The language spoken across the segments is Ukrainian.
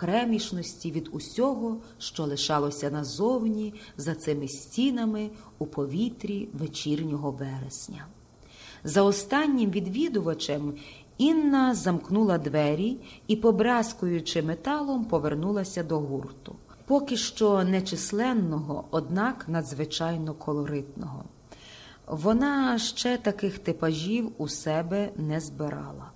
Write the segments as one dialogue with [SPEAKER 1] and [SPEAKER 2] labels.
[SPEAKER 1] окремішності від усього, що лишалося назовні за цими стінами у повітрі вечірнього вересня. За останнім відвідувачем Інна замкнула двері і, побраскуючи металом, повернулася до гурту. Поки що нечисленного, однак надзвичайно колоритного. Вона ще таких типажів у себе не збирала.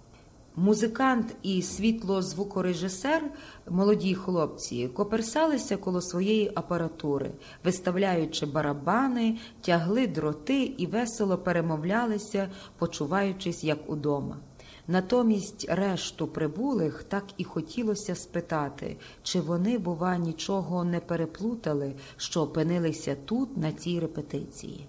[SPEAKER 1] Музикант і світлозвукорежисер, молоді хлопці, коперсалися коло своєї апаратури, виставляючи барабани, тягли дроти і весело перемовлялися, почуваючись як удома. Натомість решту прибулих так і хотілося спитати, чи вони, бува, нічого не переплутали, що опинилися тут, на цій репетиції.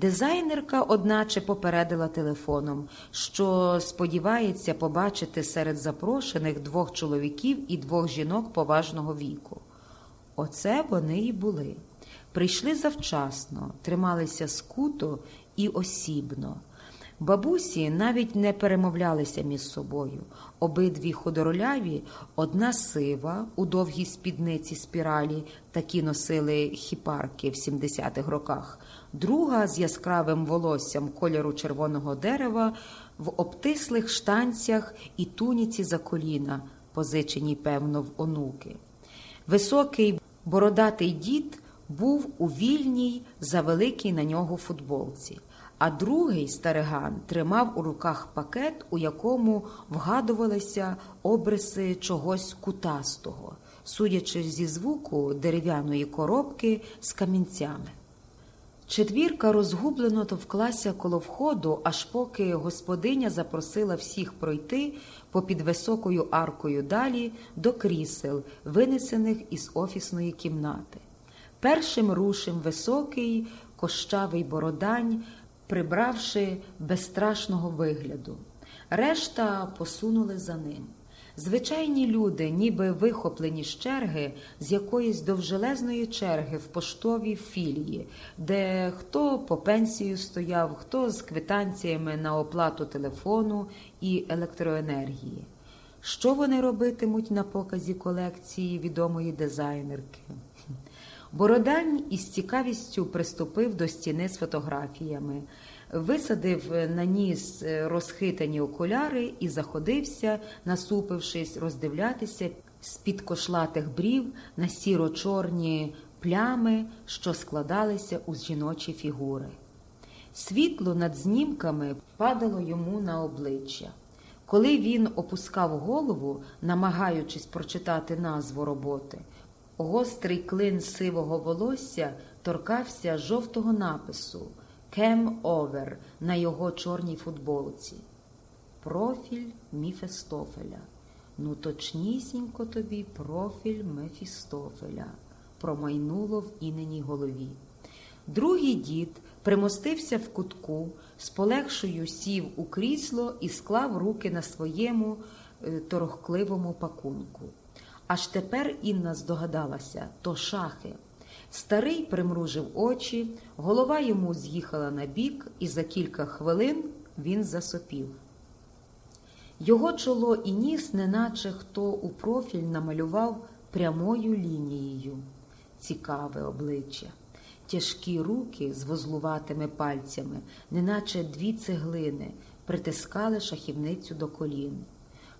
[SPEAKER 1] Дизайнерка, одначе, попередила телефоном, що сподівається побачити серед запрошених двох чоловіків і двох жінок поважного віку. Оце вони й були. Прийшли завчасно, трималися скуто і осібно. Бабусі навіть не перемовлялися між собою. Обидві худороляві, одна сива у довгій спідниці спіралі, такі носили хіпарки в 70-х роках, друга з яскравим волоссям кольору червоного дерева в обтислих штанцях і туніці за коліна, позиченій, певно, в онуки. Високий бородатий дід був у вільній, завеликій на нього футболці а другий стариган тримав у руках пакет, у якому вгадувалися обриси чогось кутастого, судячи зі звуку дерев'яної коробки з камінцями. Четвірка розгублено товклася коло входу, аж поки господиня запросила всіх пройти попід високою аркою далі до крісел, винесених із офісної кімнати. Першим рушив високий кощавий бородань прибравши безстрашного вигляду. Решта посунули за ним. Звичайні люди, ніби вихоплені з черги, з якоїсь довжелезної черги в поштовій філії, де хто по пенсію стояв, хто з квитанціями на оплату телефону і електроенергії. Що вони робитимуть на показі колекції відомої дизайнерки? Бородань із цікавістю приступив до стіни з фотографіями, висадив на ніс розхитані окуляри і заходився, насупившись, роздивлятися з-під кошлатих брів на сіро-чорні плями, що складалися у жіночі фігури. Світло над знімками падало йому на обличчя. Коли він опускав голову, намагаючись прочитати назву роботи, Гострий клин сивого волосся торкався жовтого напису Кем Овер на його чорній футболці. Профіль Міфестофеля. Ну, точнісінько тобі профіль Мефістофеля, промайнуло в іненій голові. Другий дід примостився в кутку, з полегшою сів у крісло і склав руки на своєму е, торохкливому пакунку. Аж тепер Інна здогадалася то шахи. Старий примружив очі, голова йому з'їхала на бік, і за кілька хвилин він засопів. Його чоло і ніс, неначе хто у профіль намалював прямою лінією. Цікаве обличчя, тяжкі руки з вузлуватими пальцями, неначе дві цеглини, притискали шахівницю до колін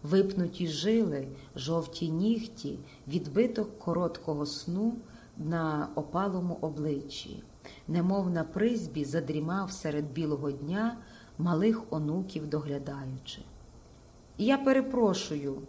[SPEAKER 1] випнуті жили, жовті нігті, відбиток короткого сну на опалому обличчі, немов на призбі задрімав серед білого дня малих онуків доглядаючи. я перепрошую.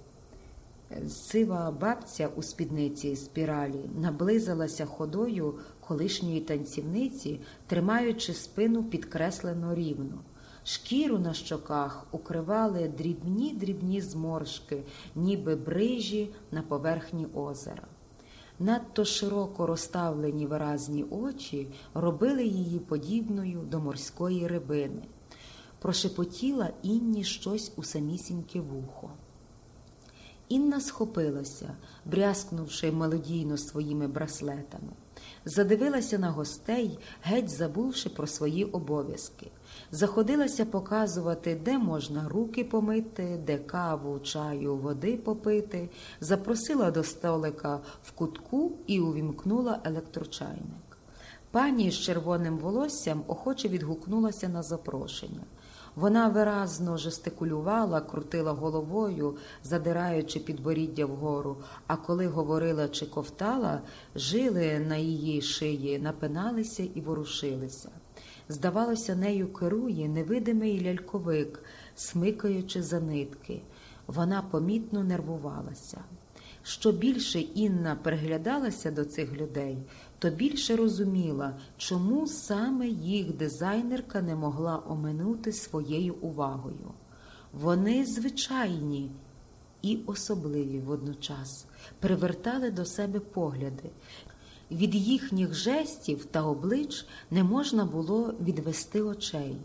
[SPEAKER 1] Сива бабця у спідниці спіралі наблизилася ходою колишньої танцівниці, тримаючи спину підкреслено рівно. Шкіру на щоках укривали дрібні дрібні зморшки, ніби брижі на поверхні озера. Надто широко розставлені виразні очі робили її подібною до морської рибини. Прошепотіла Інні щось у самісіньке вухо. Інна схопилася, брязкнувши мелодійно своїми браслетами. Задивилася на гостей, геть забувши про свої обов'язки. Заходилася показувати, де можна руки помити, де каву, чаю, води попити, запросила до столика в кутку і увімкнула електрочайник. Пані з червоним волоссям охоче відгукнулася на запрошення. Вона виразно жестикулювала, крутила головою, задираючи підборіддя вгору, а коли говорила чи ковтала, жили на її шиї, напиналися і ворушилися. Здавалося, нею керує невидимий ляльковик, смикаючи за нитки. Вона помітно нервувалася. Що більше Інна приглядалася до цих людей, то більше розуміла, чому саме їх дизайнерка не могла оминути своєю увагою. Вони звичайні і особливі водночас привертали до себе погляди. Від їхніх жестів та облич не можна було відвести очей.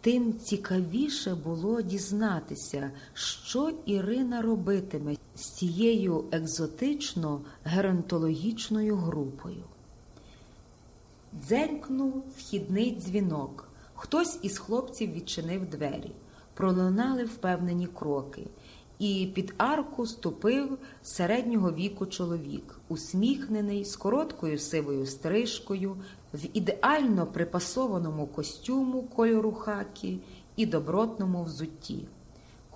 [SPEAKER 1] Тим цікавіше було дізнатися, що Ірина робитиме з цією екзотично геронтологічною групою. Дзенькнув вхідний дзвінок. Хтось із хлопців відчинив двері. Пролунали впевнені кроки, і під арку ступив середнього віку чоловік, усміхнений, з короткою сивою стрижкою, в ідеально припасованому костюму кольору хакі і добротному взутті.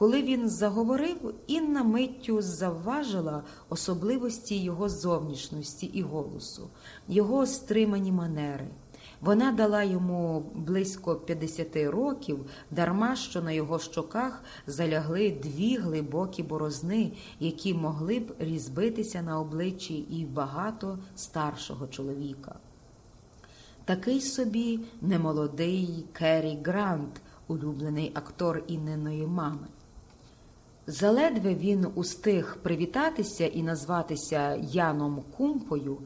[SPEAKER 1] Коли він заговорив, Інна миттю завважила особливості його зовнішності і голосу, його стримані манери. Вона дала йому близько 50 років, дарма що на його щоках залягли дві глибокі борозни, які могли б різбитися на обличчі і багато старшого чоловіка. Такий собі немолодий Керрі Грант, улюблений актор Інниної мами. Заледве він устиг привітатися і назватися Яном Кумпою,